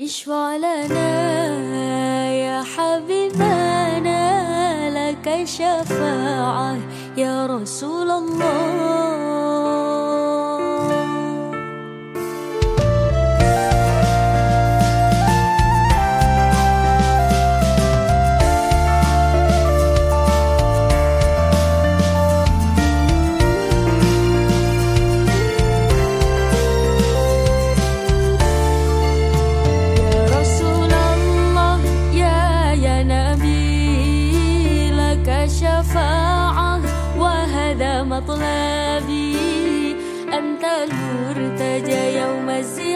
اشفع لنا يا حبيبنا لك شفاعة يا رسول الله. شفاعة وهذا مطلبي. أنت المرتجى يوم الزحام